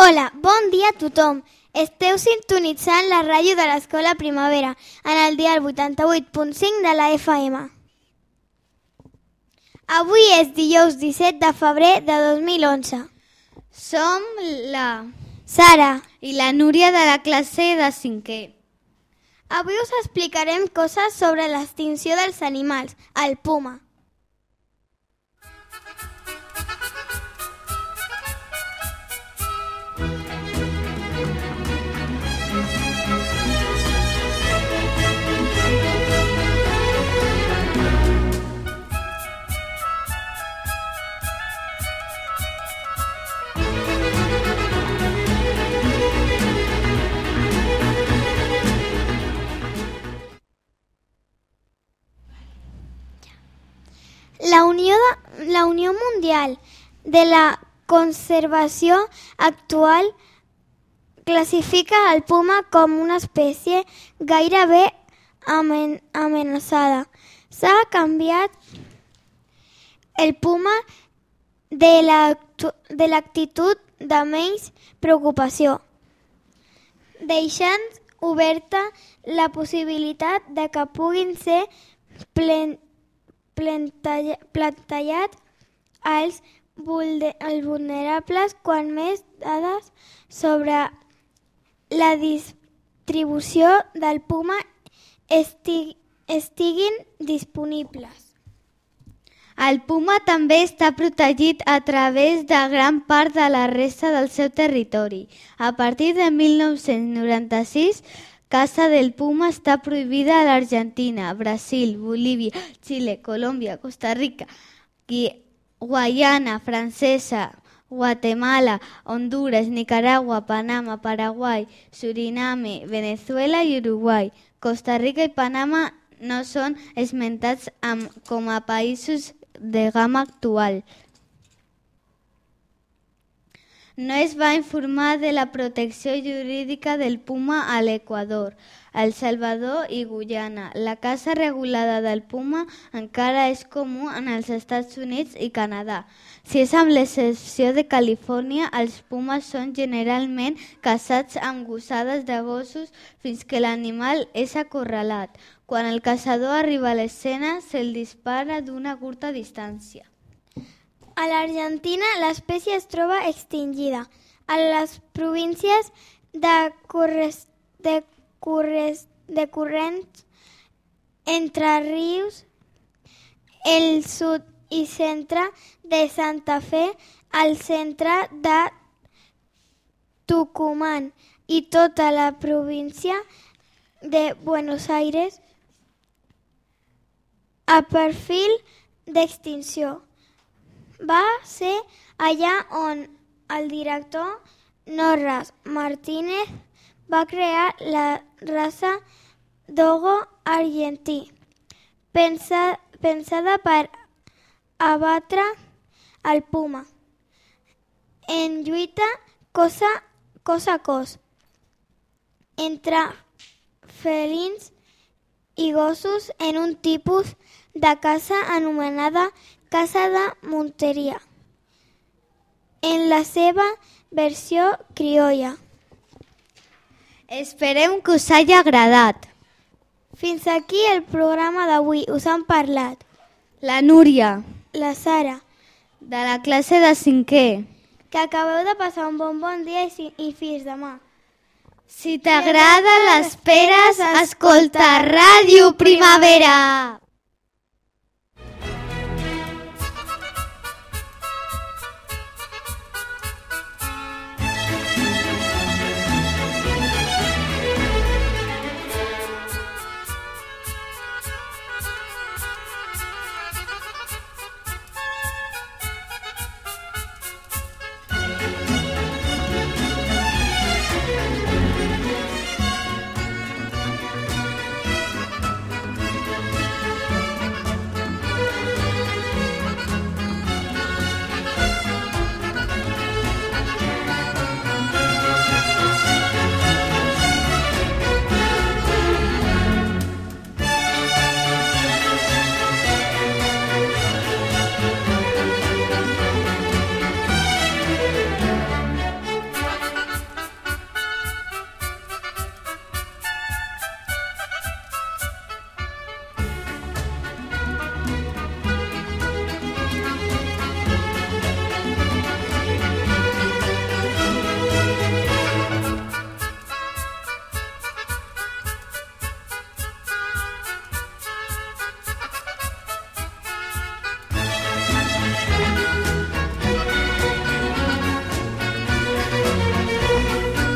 Hola, bon dia a tothom. Esteu sintonitzant la ràdio de l'Escola Primavera en el dial 88.5 de la FM. Avui és dijous 17 de febrer de 2011. Som la Sara, i la Núria de la classe de cinquè. avui us explicarem coses sobre l'extinció dels animals, el puma. La Unió, de, la Unió Mundial de la Conservació actual classifica el puma com una espècie gairebé amen, amenaçada. S'ha canviat el puma de l'actu- de l'actitud de menys preocupació, deixant oberta la possibilitat de que puguin ser plen, plantallat als vulnerables quan més dades sobre la distribució del puma esti, estiguin disponibles. El puma també està protegit a través de gran part de la resta del seu territori. A partir de 1996, caça del puma està prohibida a l'Argentina, Brasil, Bolívia, Xile, Colòmbia, Costa Rica, Guayana Francesa, Guatemala, Honduras, Nicaragua, Panamà, Paraguai, Suriname, Venezuela i Uruguai. Costa Rica i Panamà no són esmentats amb, com a de gamma actual. No es va informar de la protecció jurídica del puma a l'Equador, El Salvador i Guyana. La caça regulada del puma encara és comú en els Estats Units i Canadà. Si és amb l'excepció de Califòrnia, els pumes són generalment caçats amb gossades de gossos fins que l'animal és acorralat. Quan el caçador arriba a l'escena, se'l dispara d'una curta distància. A l'Argentina l'espècie es troba extingida. A les províncies de, corres, de, corres, de corrents entre rius, el sud i centre de Santa Fe, al centre de Tucumán i tota la província de Buenos Aires a perfil d'extinció. Va ser allà on el director Norras Martínez va crear la raça Dogo argentí, pensa, pensada per abatre el puma. En lluita cosa, cos a cos entre felins i gossos en un tipus de caça anomenada caça de Monteria, en la seva versió criolla. Esperem que us hagi agradat. Fins aquí el programa d'avui. Us han parlat La Núria, la Sara, de la classe de cinquè. que acabeu de passar un bon bon dia i, si- i fins demà. Si t'agrada l'esperes, escolta Ràdio Primavera.